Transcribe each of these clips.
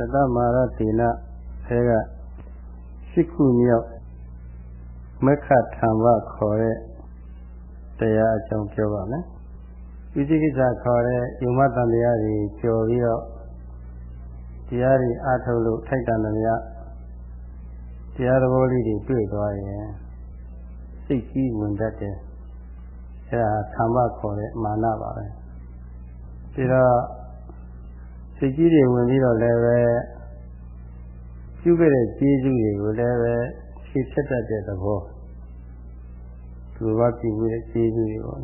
တတမာရတေနအဲကရှိခုမြောက်မက္ခထံဝခေါ်တဲ့တရားအကြောင်းပြောပါမယ်။វិသိကိစ္စခေါ်တဲ့ယုံမတန်တရားတွေကြော်ပြီးတော့တရားတွေအားထုတ်လို့ထိုက်တန်တယ်များတရားသဘောလေးတွေတွေ့သွားရင်စိတ်ကြီးဝင်တတ်တယ်။အဲဒါသံဃာခေါ်တဲ့မာနပါပဲ။ဒီတော့ စိတ်ကြီးတွေဝင်ပြီးတော့လည်းပဲပြုခဲ့တဲ့ကျေးဇူးတွေကိုလည်းပဲဖြည့်ဖြတ်တတ်တဲ့သဘောသူကပြုခဲ့တဲ့ကျေးဇူးတွေပေါ့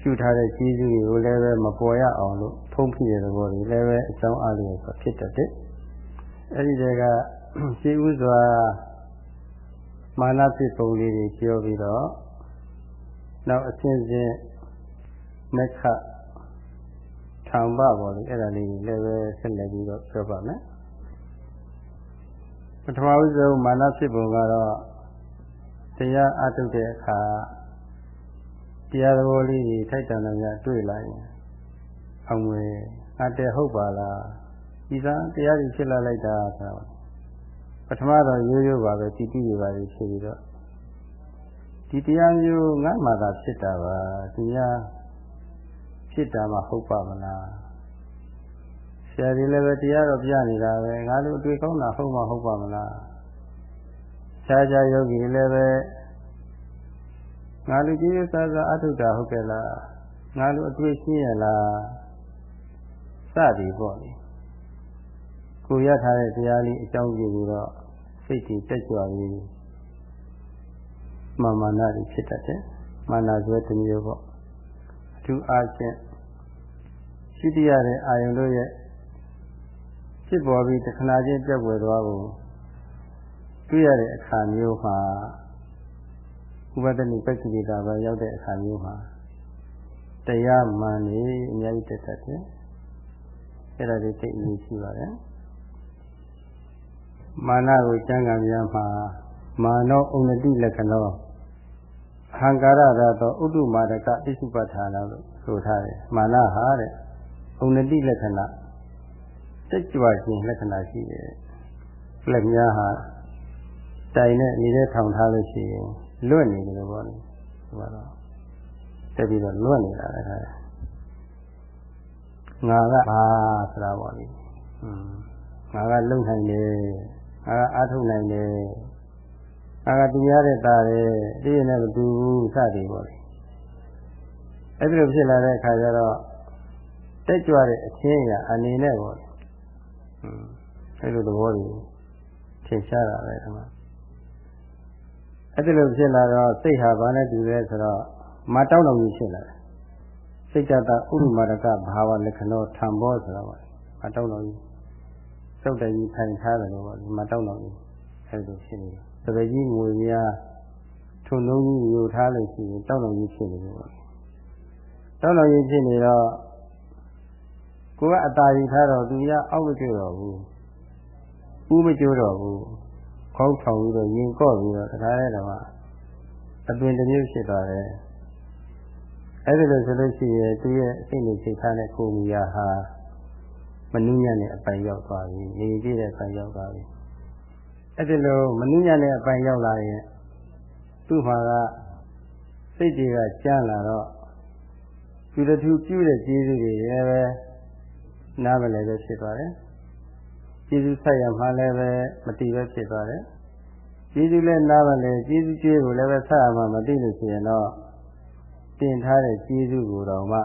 ပြုထားတဲ့ကျေးဇူးတွေကိုလည်းပဲမပေါ်ရအောင်လို့ဖုံးဖိတဲ့သဘောတွေလည်းပဲအကြောင်းအားလျော်ဆိုဖြစ်တတ်တယ်အဲဒီတည်းကရှိဥစွာမာနဖြစ်ပုံလေးတွေပြောပြီးတော့နောက်အစဉ်စဉ်မက္ခ ထောင်ပပေါ်လေအဲ့ဒါလေးလည်းပဲဆက်လက်ပြီးတော့ပြောပါမယ်ပထမဦးဆုံးမာနဖြစ်ပုံကတော့တရားအထုတ်တဲ့အခါတရားသဘောလေးကြီးထိုက်တန်တယ်များတွေ့လာရင်အောင်ဝယ်အတဲဟုတ်ပါလားဒီသာတရားကြီးဖြစ်လာလိုက်တာဆိုတော့ပထမတော့ရိုးရိုးပါပဲတည်တည်ရပါလိမ့်ဖြစ်ပြီးတော့ဒီတရားမျိုးငါ့မှာသာဖြစ်တာပါဒီများ ဖြစ်တာမှဟုတ်ပါမလားဆရာကြီးလည်းပဲတရားတော့ပြနေတာပဲငါတို့အတွေ့ကောင်းတာဟုတ်မှဟုတ်ပါမလားဆရာကြာယောဂီလည်းပဲငါလူကြီးရစားစားအထုတာဟုတ်ကဲ့လားငါလူအတွေ့ရှင်းရလားစသည်ပေါ့လေကိုရထားတဲ့တရားလေးအကြောင်းပြုပြီးတော့စိတ်ကြီးတက်ကြွပြီးမာမာနာတွေဖြစ်တတ်တယ်မာနာဆိုတဲ့မျိုးပေါ့အထူးအားဖြင့် ရှိတရတဲ့အာယုံတို့ရဲ့ဖြစ်ပေါ်ပြီးတခဏချင်းပြတ်ွယ်သွားကိုတွေ့ရတဲ့အခါမျိုးမှာဥပဒနိပက္ခိတာပဲရောက်တဲ့အခါမျိုးမှာတရားမှန်နေအများကြီးတက်တတ်တယ်။အဲ့ဒါတွေသိအရေးရှိပါတယ်။မာနကိုကျမ်းဂန်များမှာမာနောဥနတိလက္ခဏောအဟံကာရရသောဥဒ္ဓမာဒကဣစုပဋ္ဌာနလို့ဆိုထားတယ်။မာနဟာတဲ့ ဥနတိလက္ခဏာတက်ကြွခြင်းလက္ခဏာရှိတယ်။လက်များဟာတိုင်နဲ့နေတဲ့ထောင်ထားလို့ရှိရင်လွတ်နေတယ်လို့ပြောတယ်။ဟိုကတော့တက်ပြီးတော့လွတ်နေတာလည်းခါငါကဘာဆိုတာပေါ့လေ။อืมငါကလုံနိုင်တယ်။ငါကအားထုတ်နိုင်တယ်။ငါကသူများတဲ့သားတယ်။ဒီရင်လည်းမတူဘူးစသည်ပေါ့လေ။အဲ့ဒီလိုဖြစ်လာတဲ့အခါကျတော့ တက်ကြွတဲ့အချင်းအရာအနေနဲ့ပေါ့လေ။อืมအဲ့လိုသဘောတွေထင်ရှားတာပဲဒီမှာအဲ့ဒီလိုဖြစ်လာတော့စိတ်ဟာဘာနဲ့တူလဲဆိုတော့မတောင်းတော်ကြီးဖြစ်လာတယ်စိတ်တတဥရမရကဘာဝလက္ခဏောထံဘောဆိုတော့မတောင်းတော်ကြီးသုတ်တကြီးထိုင်ထားတယ်လို့ပေါ့မတောင်းတော်ကြီးအဲ့လိုဖြစ်နေတယ်တပည့်ကြီးငွေများထုံလုံးကြီးယူထားလို့ရှိရင်တောင်းတော်ကြီးဖြစ်နေတယ်ပေါ့တောင်းတော်ကြီးဖြစ်နေတော့ ကိုကအตาယူထားတော့သူကအောက်မကျွတော့ဘူးဦးမကျွတော့ဘူးခေါင်းထောင်ပြီးတော့ရင်ကော့ပြီးတော့တခါတည်းတော့အသွင်တစ်မျိုးဖြစ်သွားတယ်အဲ့ဒီလိုဆိုလို့ရှိရင်သူရဲ့စိတ်နဲ့စိတ်ထားနဲ့ကိုယ်မူရာဟာမနုညံ့တဲ့အပိုင်ရောက်သွားပြီနေကြည့်တဲ့အပိုင်ရောက်သွားပြီအဲ့ဒီလိုမနုညံ့တဲ့အပိုင်ရောက်လာရင်သူ့မှာကစိတ်တွေကကြမ်းလာတော့သူတထူပြုတဲ့ကျေးဇူးတွေလည်းပဲ နားမလည်ပဲဖြစ်သွားတယ်ကျေးဇူးဆက်ရမှလည်းပဲမတည်ပဲဖြစ်သွားတယ်ကျေးဇူးလည်းနားမလဲကျေးဇူးကျေးကိုလည်းပဲဆက်ရမှမသိလို့ဆိုရင်တော့တင်ထားတဲ့ကျေးဇူးကိုတော့မှ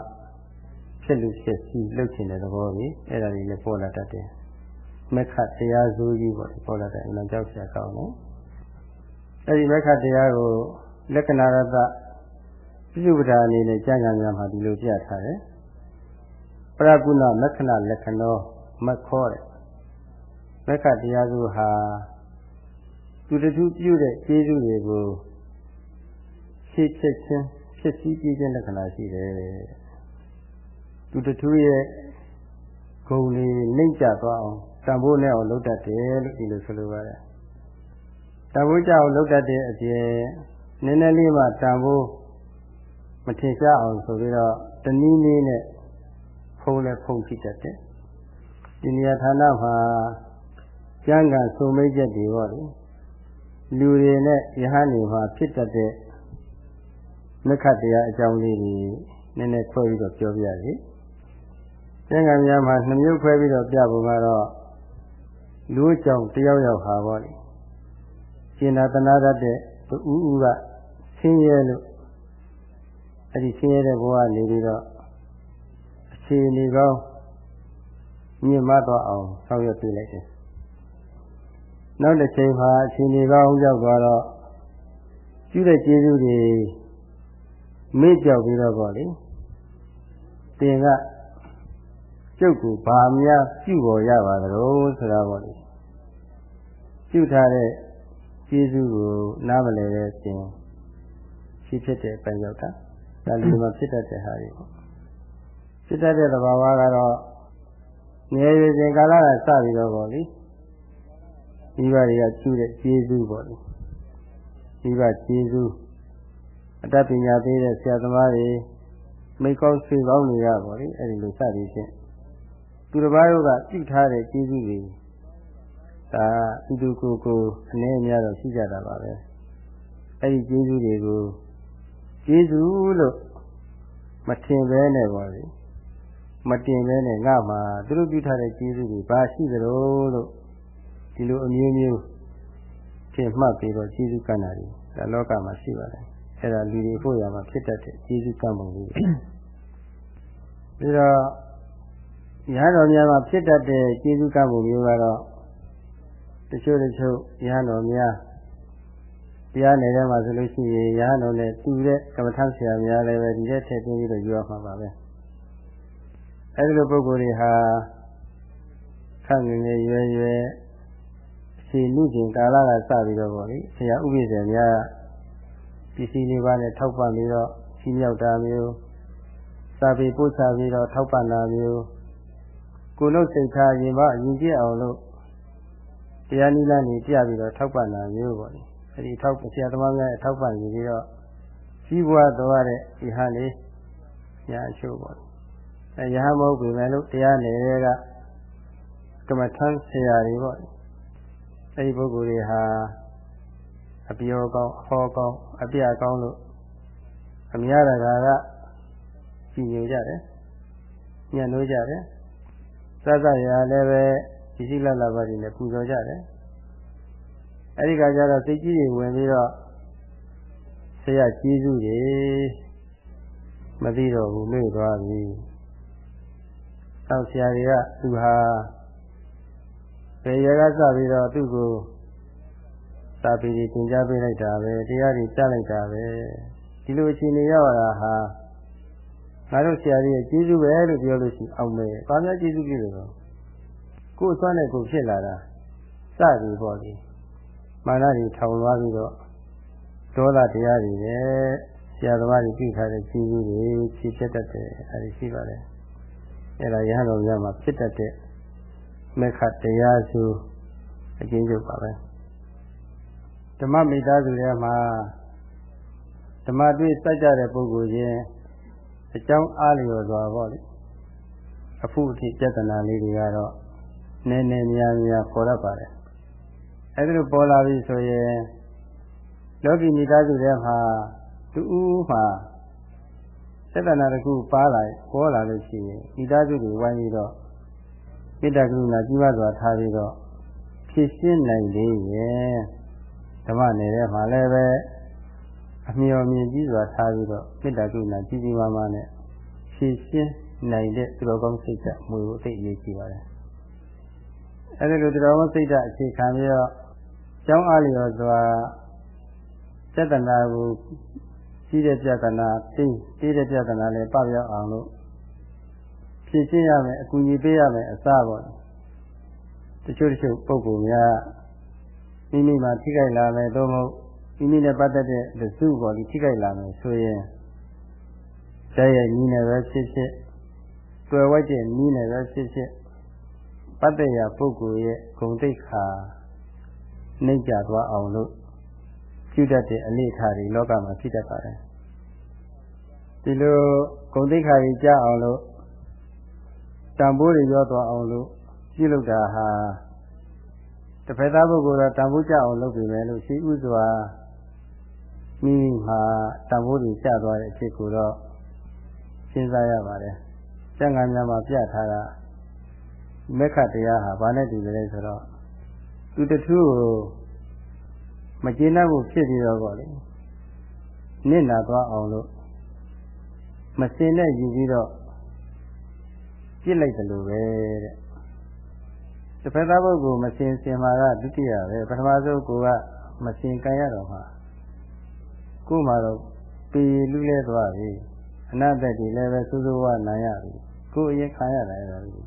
ဖြစ်လို့ဖြစ်စီလုပ်ချင်တဲ့သဘောကြီးအဲ့ဒါကြီးလည်းပေါ်လာတတ်တယ်မက္ခတရားဇိုးကြီးပေါ့ပေါ်လာတဲ့အလုံးကြောက်ဆရာကောင်းတယ်အဲ့ဒီမက္ခတရားကိုလက္ခဏာရတပြစ္ဆုပ္ပဒါအနေနဲ့ကျမ်းဂန်များမှာဒီလိုပြထားတယ်ပ ရကုဏမက္ခဏလက္ခဏောမခောတဲ့မက္ခတရားစုဟာသူတခုပြုတဲ့ကျေးဇူးတွေကိုဖြည့်ချက်ချင်းဖြစ်စည်းပြည့်ခြင်းလက္ခဏာရှိတယ်သူတခုရဲ့ဂုဏ်လေးနှိမ့်ကျသွားအောင်တန်ဖိုးနဲ့အောင်လုပ်တတ်တယ်လို့ဒီလိုဆိုလိုပါတယ်တန်ဖိုးကြအောင်လုပ်တတ်တဲ့အပြင်နည်းနည်းလေးမှတန်ဖိုးမထင်ရှားအောင်ဆိုပြီးတော့တနည်းနည်းနဲ့ ဖုံးလဲဖုံးကြည့်တတ်တယ်ဒီနေရာဌာနမှာကျမ်းဂန်စုံမိတ်ချက်တွေပေါ့လေလူတွေနဲ့ယဟန်တွေမှာဖြစ်တတ်တဲ့မြတ်ခတ်တရားအကြောင်းလေးတွေနည်းနည်းခွဲပြီးတော့ပြောပြရစီကျမ်းဂန်များမှာနှမျိုးခွဲပြီးတော့ပြပုံကတော့လူအကြောင်းတယောက်ယောက်ဟာပေါ့လေကျင်နာတနာတတ်တဲ့တူဦးကဆင်းရဲလို့အဲ့ဒီဆင်းရဲတဲ့ဘဝနေပြီးတော့အ ခြေအနေကောင်းမြင့်မသွားအောင်ဆောင်ရွက်ပေးလိုက်တယ်နောက်တစ်ချိန်မှာအခြေအနေကောင်းရောက်သွားတော့ပြုတဲ့ကျေးဇူးတွေမေ့ပြောက်ပြီးတော့ပေါ့လေတင်ကကျုပ်ကိုဘာများပြုပေါ်ရပါသလဲဆိုတာပေါ့လေပြုထားတဲ့ကျေးဇူးကိုနားမလည်တဲ့ပြင်ရှိဖြစ်တဲ့အပိုင်းရောက်တာဒါလူမှာဖြစ်တတ်တဲ့ဟာတွေပေါ့ ဖြစ်တတ်တဲ့သဘာဝကတော့ငယ်ရွယ်စဉ်ကာလကစပြီးတော့ပေါ့လေမိဘတွေကကျူးတဲ့ကျေးဇူးပေါ့လေမိဘကျေးဇူးအတတ်ပညာပေးတဲ့ဆရာသမားတွေမိကောင်းဆွေကောင်းတွေရပေါ့လေအဲ့ဒီလိုစသည်ဖြင့်သူတစ်ပါးတို့ကပြုထားတဲ့ကျေးဇူးတွေဒါသူသူကိုယ်ကိုအနည်းအများတော့ရှိကြတာပါပဲအဲ့ဒီကျေးဇူးတွေကိုကျေးဇူးလို့မထင်ပဲနဲ့ပေါ့လေ မတင်ပဲနဲ့ငါမှသူတို့ပြုထားတဲ့ကျေးဇူးတွေဘာရှိသလဲလို့ဒီလိုအမျိုးမျိုးထင်မှတ်ပြီးတော့ကျေးဇူးကံတာတွေဒါလောကမှာရှိပါတယ်အဲ့ဒါလူတွေဖို့ရမှာဖြစ်တတ်တဲ့ကျေးဇူးကံပုံလေးပြီးတော့ရဟန်းတော်များမှာဖြစ်တတ်တဲ့ကျေးဇူးကံပုံမျိုးကတော့တချို့တချို့ရဟန်းတော်များတရားနယ်ထဲမှာဆိုလို့ရှိရင်ရဟန်းတော်နဲ့တူတဲ့ကမ္မထဆရာများလည်းပဲဒီတဲ့ထည့်သွင်းပြီးတော့ယူရမှာပါပဲ အဲဒီလိုပုဂ္ဂိုလ်တွေဟာခန့်ငယ်ငယ်ရွယ်ရွယ်ခြေလူကျင်ကာလကစပြီးတော့ပေါ့လေဆရာဥပိ္ပဇေများပစ္စည်းလေးပါးနဲ့ထောက်ပံ့ပြီးတော့ကြီးမြောက်တာမျိုးစာပေပို့ချပြီးတော့ထောက်ပံ့တာမျိုးကိုယ်လုံးစိတ်ထားရင်ပါရင်ကြည့်အောင်လို့တရားနည်းလမ်းတွေပြပြီးတော့ထောက်ပံ့တာမျိုးပေါ့လေအဲဒီထောက်ဆရာသမားများထောက်ပံ့ယူပြီးတော့ကြီးပွားသွားတဲ့ဒီဟာလေးညာအချို့ပေါ့အဲ ရဟန်းမဟုတ်ပြီမဲ့လို့တရားနယ်ကကမ္မထမ်းဆရာတွေပေါ့အဲဒီပုဂ္ဂိုလ်တွေဟာအပြောကောင်းအဟောကောင်းအပြကောင်းလို့အများတကာကကြည်ညိုကြတယ်ညံ့လို့ကြတယ်စသရာလည်းပဲဒီရှိလလပါတွေနဲ့ပူဇော်ကြတယ်အဲဒီကကြတော့စိတ်ကြီးတွေဝင်ပြီးတော့ဆရာကျေးဇူးတွေမသိတော့ဘူးမေ့သွားပြီ။ ဆောက်ဆရာတွေကသူဟာဘယ်ရကစပြီးတော့သူ့ကိုစာပေတွေသင်ကြားပေးလိုက်တာပဲတရားတွေကြားလိုက်တာပဲဒီလိုအခြေအနေရောက်လာဟာငါတို့ဆရာကြီးရဲ့ကျေးဇူးပဲလို့ပြောလို့ရှိအောင်မယ်။ဘာများကျေးဇူးပြုလို့လဲ။ကိုယ်အစွမ်းနဲ့ကိုယ်ဖြစ်လာတာစသည်ပေါ့လေ။မာနတွေထောင်လွှားပြီးတော့ဒေါသတရားတွေနဲ့ဆရာသမားတွေပြုထားတဲ့ကျေးဇူးတွေဖြည့်ချက်တတ်တယ်အဲဒီရှိပါတယ်။ အဲဒါရဟန်းတော်များမှာဖြစ်တတ်တဲ့မေခတရားစုအကျဉ်းချုပ်ပါပဲဓမ္မမိသားစုထဲမှာဓမ္မတွေ့စัจကြတဲ့ပုဂ္ဂိုလ်ချင်းအကြောင်းအားလျော်စွာပေါ့လေအဖို့အထိပြဿနာလေးတွေကတော့နည်းနည်းများများပေါ်တတ်ပါတယ်အဲဒီလိုပေါ်လာပြီဆိုရင်လောကီမိသားစုထဲမှာတူဦးမှာ စေတနာတစ်ခုပါလာပေါ်လာလို့ရှိရင်မိသားစုတွေဝိုင်းပြီးတော့မေတ္တာကရုဏာကြီးပါးစွာထားပြီးတော့ဖြည့်ရှင်းနိုင်သေးရဲ့ဓမ္မနယ်ထဲမှာလည်းပဲအမျှော်မြင်ကြီးစွာထားပြီးတော့မေတ္တာကရုဏာကြီးကြီးမားမားနဲ့ဖြည့်ရှင်းနိုင်တဲ့သူတော်ကောင်းစိတ်ဓာတ်မွေကိုသိအရေးကြီးပါတယ်အဲဒီလိုသူတော်ကောင်းစိတ်ဓာတ်အခြေခံပြီးတော့ကျောင်းအားလျော်စွာစေတနာကို ကြီးတဲ့ပြဿနာသိသေးတဲ့ပြဿနာလည်းပပြောက်အောင်လို့ဖြည့်ရှင်းရမယ်အကူအညီပေးရမယ်အစပေါ့တချို့တချို့ပုံပုံများမိမိမှာထိခိုက်လာမယ်သို့မဟုတ်မိမိနဲ့ပတ်သက်တဲ့လူစုပေါ်ဒီထိခိုက်လာမယ်ဆိုရင်တဲ့ရဲ့ညီနဲ့ပဲဖြစ်ဖြစ်တွေ့ဝိုက်တဲ့ညီနဲ့ပဲဖြစ်ဖြစ်ပတ်သက်ရာပုဂ္ဂိုလ်ရဲ့ဂုဏ်သိက္ခာနှိမ့်ကြသွားအောင်လို့ပြုတတ်တဲ့အလေးထားတွေလောကမှာဖြစ်တတ်ပါတယ် ဒီလိုဂုဏ်သိက္ခာကြီးကြအောင်လို့တန်ဖိုးတွေရောသွားအောင်လို့ပြုလုပ်တာဟာတစ်ဖက်သားပုဂ္ဂိုလ်တော့တန်ဖိုးကြအောင်လုပ်ပြီမယ်လို့ရှိဥစွာမိမိမှာတန်ဖိုးတွေကျသွားတဲ့အဖြစ်ကိုတော့စဉ်းစားရပါတယ်။ကျန်ကများမှာပြထားတာမက္ခတရားဟာဘာနဲ့တူလဲဆိုတော့သူတထုကိုမကျေနပ်မှုဖြစ်ပြီးတော့ပေါ့လေနစ်နာသွားအောင်လို့ မစင်နဲ့ယူပြီးတော့ပြစ်လိုက်တယ်လို့ပဲတဲ့တစ်ဖက်သားပုဂ္ဂိုလ်မစင်စင်မှာကဒုတိယပဲပထမဆုံးကိုကမစင်ကန်ရတော့မှာကို့မှာတော့ပေလူလဲသွားပြီအနတ္တတိလည်းပဲစိုးစိုးဝါနိုင်ရပြီကို့အရင်ခံရတာလည်း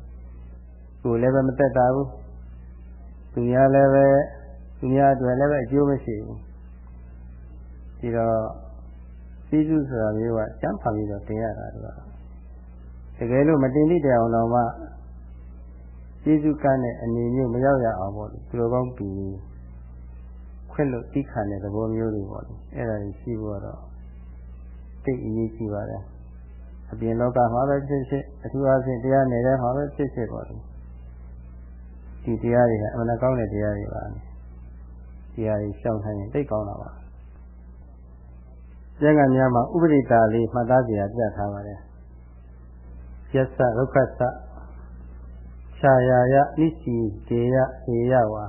ကိုယ်လည်းပဲမတက်တာဘူးသူများလည်းပဲသူများအတွက်လည်းပဲအကျိုးမရှိဘူးဒီတော့ စီစုဆိုတာမျိုးကကျမ်းဖန်ပြီးတော့တင်ရတာတော့တကယ်လို့မတင်သည့်တရားအောင်တော့မှစီစုကန်းတဲ့အနေမျိုးမရောက်ရအောင်ပေါ့လေသူတော်ကောင်းပြီးခွင့်လို့တိခါတဲ့သဘောမျိုးတွေပေါ့လေအဲ့ဒါကြီးရှိဖို့တော့သိအရေးကြီးပါတယ်အပြင်လောကမှာပဲဖြစ်ဖြစ်အထူးအားဖြင့်တရားနယ်ထဲမှာပဲဖြစ်ဖြစ်ပေါ့လေဒီတရားတွေကအမှန်ကောင်းတဲ့တရားတွေပါတရားတွေရှောင်ထိုင်ရင်သိကောင်းတာပါ ကျမ်းဂန်များမှာဥပရိတာလေးမှတ်သားစရာပြထားပါတယ်ယသရုက္ခသခြာယာယနိစီဒေယေယဝါ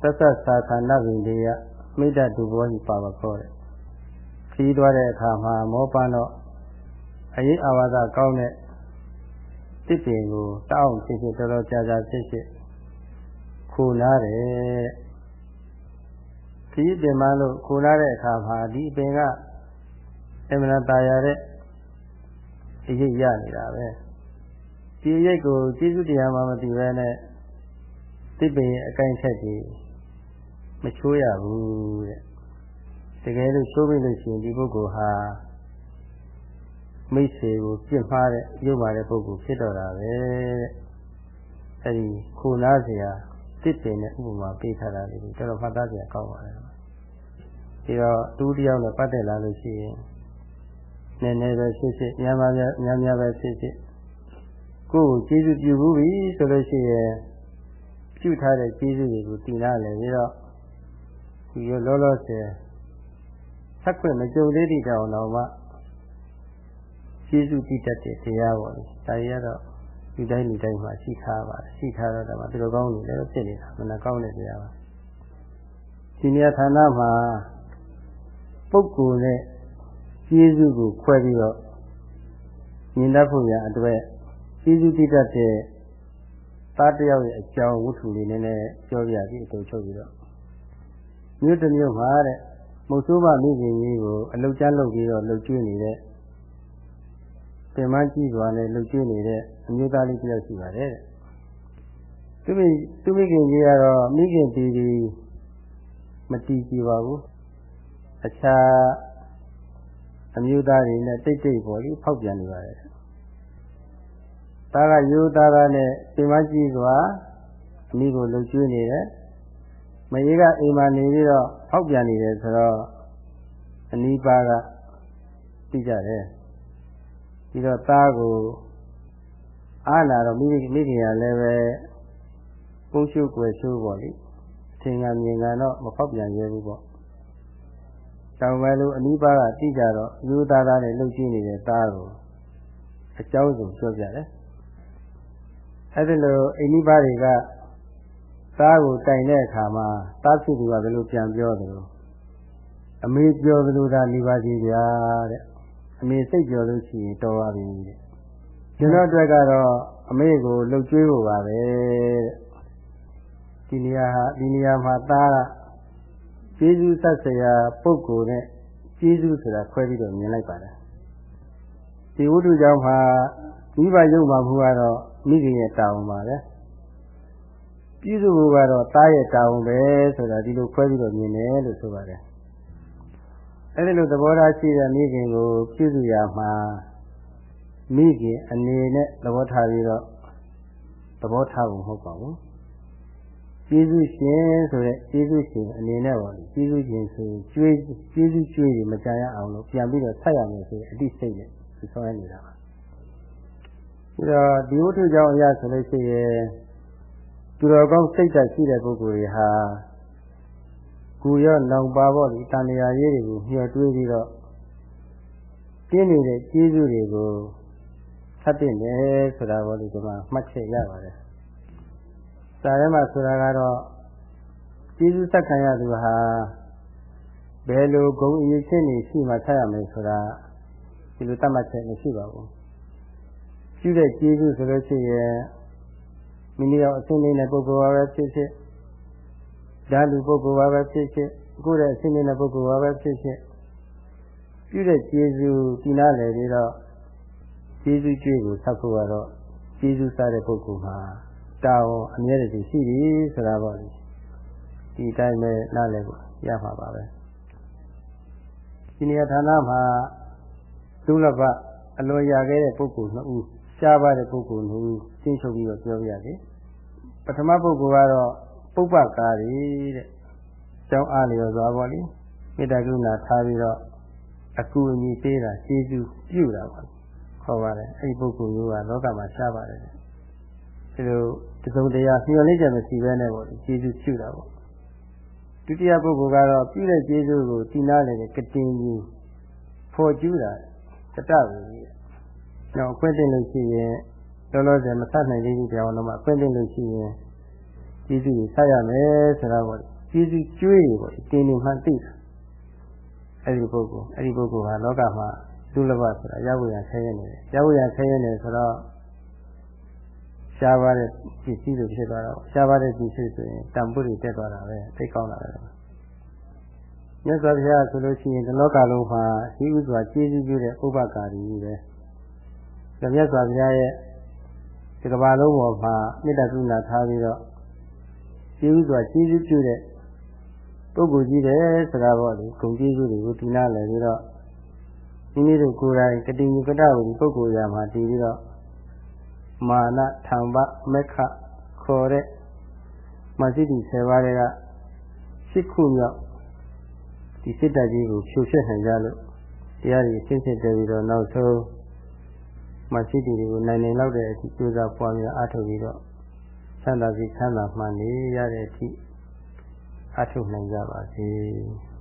သသသာခန္ဓဗိဒေယမိတ္တတူဘောဟိပါပခောတဲ့ခီးသွားတဲ့အခါမှာမောပန်းတော့အရေးအာဝါဒကောင်းတဲ့တစ်ပင်ကိုတောင်းဖြစ်ဖြစ်တော်တော်ကြာကြာဖြစ်ဖြစ်ခိုနားတယ် ခီးပင်မလို့ခိုနားတဲ့အခါမှာဒီပင်ကအမှန်တရားတဲ့အရေးရနေတာပဲဒီရိတ်ကိုကျေးဇူးတရားမှမသိဘဲနဲ့တစ်ပင်ရဲ့အကိုင်းချက်ကြီးမချိုးရဘူးတဲ့တကယ်လို့ချိုးပြီးလို့ရှိရင်ဒီပုဂ္ဂိုလ်ဟာမိတ်ဆွေကိုပြစ်မှားတဲ့ရုပ်ပါတဲ့ပုဂ္ဂိုလ်ဖြစ်တော့တာပဲတဲ့အဲဒီခုနာစရာတစ်ပင်နဲ့ဥပမာပေးထားတာလေးတော်တော်မှတ်သားစရာကောင်းပါတ ယ်ဒီတော့တူတယောက်နဲ့ပတ်သက်လာလို့ရှိရင်နည်းနည်းပဲဖြစ်ဖြစ်များများများများပဲဖြစ်ဖြစ်ကိုယ်ကိုကျေးဇူးပြုဘူးပြီဆိုလို့ရှိရင်ပြုထားတဲ့ကျေးဇူးတွေကိုတည်နာလေပြီးတော့ဒီလောလောဆယ်ဆက်ခွင့်မကြုံသေးတဲ့တောင်တော့မှကျေးဇူးတည်တတ်တဲ့တရားပေါ့လေဒါတွေကတော့ဒီတိုင်းဒီတိုင်းမှာရှိထားပါတယ်ရှိထားတော့ဒါမှသူတို့ကောင်းနေလည်းဖြစ်နေတာမနာကောင်းတဲ့တရားပါဒီနေရာဌာနမှာ ပုဂ္ဂိုလ်နဲ့ကျေးဇူးကိုခွဲပြီးတော့မြင်တတ်ဖို့ရအတွက်ကျေးဇူးတည်တတ်တဲ့သားတယောက်ရဲ့အကြောင်းဝတ္ထုလေးနည်းနည်းပြောပြပြီးအတူချုပ်ပြီးတော့မြို့တစ်မြို့မှာတဲ့မုတ်ဆိုးမမိခင်ကြီးကိုအလုတ်ကျလုပ်ပြီးတော့လှုပ်ကျွေးနေတဲ့ပင်မကြီးစွာနဲ့လှုပ်ကျွေးနေတဲ့အမျိုးသားလေးတယောက်ရှိပါတယ်တဲ့သူမိသူမိခင်ကြီးကတော့မိခင်တီတီမတီးကြည့်ပါဘူး အခြားအမျိုးသားတွေနဲ့တိတ်တိတ်ပေါ်ပြီးဖောက်ပြန်နေပါတယ်သားကရိုးသားသားနဲ့ပင်မကြီးစွာအမိကိုလှုပ်ကျွေးနေတယ်မကြီးကအိမ်မှာနေပြီးတော့ဖောက်ပြန်နေတယ်ဆိုတော့အနီးပါးကသိကြတယ်ပြီးတော့သားကိုအားလာတော့မိမိခင်ကလည်းပဲပုံရှုပ်ွယ်ရှုပ်ပေါ့လေအထင်ကမြင်ကတော့မဖောက်ပြန်ရဘူးပေါ့ တောင်ပဲလို့အနီးပါးကသိကြတော့ယူသားသားနဲ့လှုပ်ကြည့်နေတဲ့သားကိုအကြောင်းစုံပြောပြတယ်အဲ့ဒီလိုအိနီးပါးတွေကသားကိုတိုင်တဲ့အခါမှာသားဖြစ်သူကဘယ်လိုပြန်ပြောသလဲအမေပြောသလိုသာနေပါစီဗျာတဲ့အမေစိတ်ကြော်လို့ရှိရင်တော်ပါပြီတဲ့ကျွန်တော်အတွက်ကတော့အမေကိုလှုပ်ကြွေးဖို့ပါပဲတဲ့ဒီနေရာဟာဒီနေရာမှာသားက ကျေးဇူးဆက်ဆရာပုဂ္ဂိုလ်နဲ့ကျေးဇူးဆိုတာခွဲပြီးတော့မြင်လိုက်ပါတယ်ဒီဝိတုကြောင့်မှာမိဘရုပ်မှာမှုကတော့မိခင်ရဲ့တာဝန်ပါပဲပြည်စုဘုကတော့သားရဲ့တာဝန်ပဲဆိုတာဒီလိုခွဲပြီးတော့မြင်တယ်လို့ဆိုပါတယ်အဲဒီလိုသဘောထားရှိတဲ့မိခင်ကိုပြုစုရမှာမိခင်အနေနဲ့သဘောထားပြီးတော့သဘောထားဖို့မဟုတ်ပါဘူး ကျေးဇူးရှင်ဆိုတဲ့ကျေးဇူးရှင်အနေနဲ့ပေါ့ကျေးဇူးရှင်ဆိုကျွေးကျေးဇူးကျွေးတွေမကြရအောင်လို့ပြန်ပြီးတော့ဆက်ရမယ်ဆိုရင်အတိစိတ်နဲ့ဆောင်ရနေတာပါပြီးတော့ဒီဝတ္ထုကြောင့်အရဆိုလို့ရှိရင်သူတော်ကောင်းစိတ်ဓာတ်ရှိတဲ့ပုဂ္ဂိုလ်တွေဟာကိုရောနောင်ပါဖို့ဒီတန်လျာရေးတွေကိုမျှော်တွေးပြီးတော့ကျင်းနေတဲ့ကျေးဇူးတွေကိုဖတ်တင်တယ်ဆိုတာဘောဒီကမှမှတ်ချက်ရပါတယ်။ စာထဲမှာဆိုတာကတော့ကျေးဇူးသက်ခံရသူဟာဘယ်လိုဂုဏ်အရေးချင်းနေရှိမှဆက်ရမယ်ဆိုတာဒီလိုသတ်မှတ်ချက်မရှိပါဘူး။ပြုတဲ့ကျေးဇူးဆိုလို့ရှိရင်မိမိတို့အစဉ်နေတဲ့ပုဂ္ဂိုလ်ပါပဲဖြစ်ဖြစ်ဓာလူပုဂ္ဂိုလ်ပါပဲဖြစ်ဖြစ်ကိုယ်ရဲ့အစဉ်နေတဲ့ပုဂ္ဂိုလ်ပါပဲဖြစ်ဖြစ်ပြုတဲ့ကျေးဇူးဒီနာလေပြီးတော့ကျေးဇူးကျွေးကိုဆက်ဖို့ကတော့ကျေးဇူးစားတဲ့ပုဂ္ဂိုလ်မှာ တာဝန်အမြဲတည်းရှိပြီဆိုတာပေါ့လေဒီတိုင်းပဲနားလည်ဖို့ရမှာပါပဲဒီနေရာဌာနမှာဒုလဘအလွန်ရခဲ့တဲ့ပုဂ္ဂိုလ်နှစ်ဦးရှားပါတဲ့ပုဂ္ဂိုလ်နှစ်ဦးရှင်းချုပ်ပြီးတော့ပြောပြရစီပထမပုဂ္ဂိုလ်ကတော့ပုပ္ပကာရီတဲ့ကျောင်းအားလျော်စွာပေါ့လေမေတ္တာကရုဏာထားပြီးတော့အကူအညီပေးတာကျေးဇူးပြုတာပေါ့ခေါ်ပါတယ်အဲ့ဒီပုဂ္ဂိုလ်မျိုးကလောကမှာရှားပါတယ် ဒီလိုတစုံတရာမျှော်လင့်ချက်မရှိဘဲနဲ့ပေါ့ကျေးဇူးပြုတာပေါ့ဒုတိယပုဂ္ဂိုလ်ကတော့ပြုတဲ့ကျေးဇူးကိုတည်နာလည်းကတင်ကြီးဖော်ကျူးတာတတဝီကြီးနောက်အခွင့်တင်လို့ရှိရင်လောလောဆယ်မဆက်နိုင်သေးဘူးတရားတော်မှာအခွင့်တင်လို့ရှိရင်ကျေးဇူးကိုဆက်ရမယ်ဆိုတာပေါ့ကျေးဇူးကျွေးပေါ့တင်းနေမှန်သိတာအဲ့ဒီပုဂ္ဂိုလ်အဲ့ဒီပုဂ္ဂိုလ်ဟာလောကမှာဒုလဘဆိုတာရဝိရဆဲရနေတယ်ရဝိရဆဲရနေဆိုတော့ ရှားပါတဲ့ပစ္စည်းတွေဖြစ်သွားတော့ရှားပါတဲ့ပစ္စည်းဆိုရင်တန်ဖိုးတွေတက်သွားတာပဲသိကောင်းတာပဲမြတ်စွာဘုရားဆိုလို့ရှိရင်ဒီလောကလုံးမှာရှိဥစွာကျေးဇူးပြုတဲ့ဥပကာရီကြီးပဲဒါမြတ်စွာဘုရားရဲ့ဒီကမ္ဘာလုံးပေါ်မှာမေတ္တာကရုဏာထားပြီးတော့ကျေးဇူးစွာကျေးဇူးပြုတဲ့ပုဂ္ဂိုလ်ကြီးတယ်ဆိုတာပေါ့လေဂုဏ်ကျေးဇူးတွေကိုဒီနာလည်းပြီးတော့မိမိတို့ကိုယ်တိုင်ကတိညကတဝီပုဂ္ဂိုလ်ရာမှာတည်ပြီးတော့ မာနထံပမက္ခခေါ်တဲ့မသိတိ10ပါးတွေကရှစ်ခုမြောက်ဒီစိတ်ဓာတ်ကြီးကိုဖြိုဖျက်နိုင်ကြလို့တရားကြီးရှင်းရှင်းတည်ပြီးတော့နောက်ဆုံးမသိတိတွေကိုနိုင်နိုင်လောက်တဲ့အထိကြိုးစားပွားများအားထုတ်ပြီးတော့ချမ်းသာစီချမ်းသာမှန်နေရတဲ့အထိအားထုတ်နိုင်ကြပါစေ။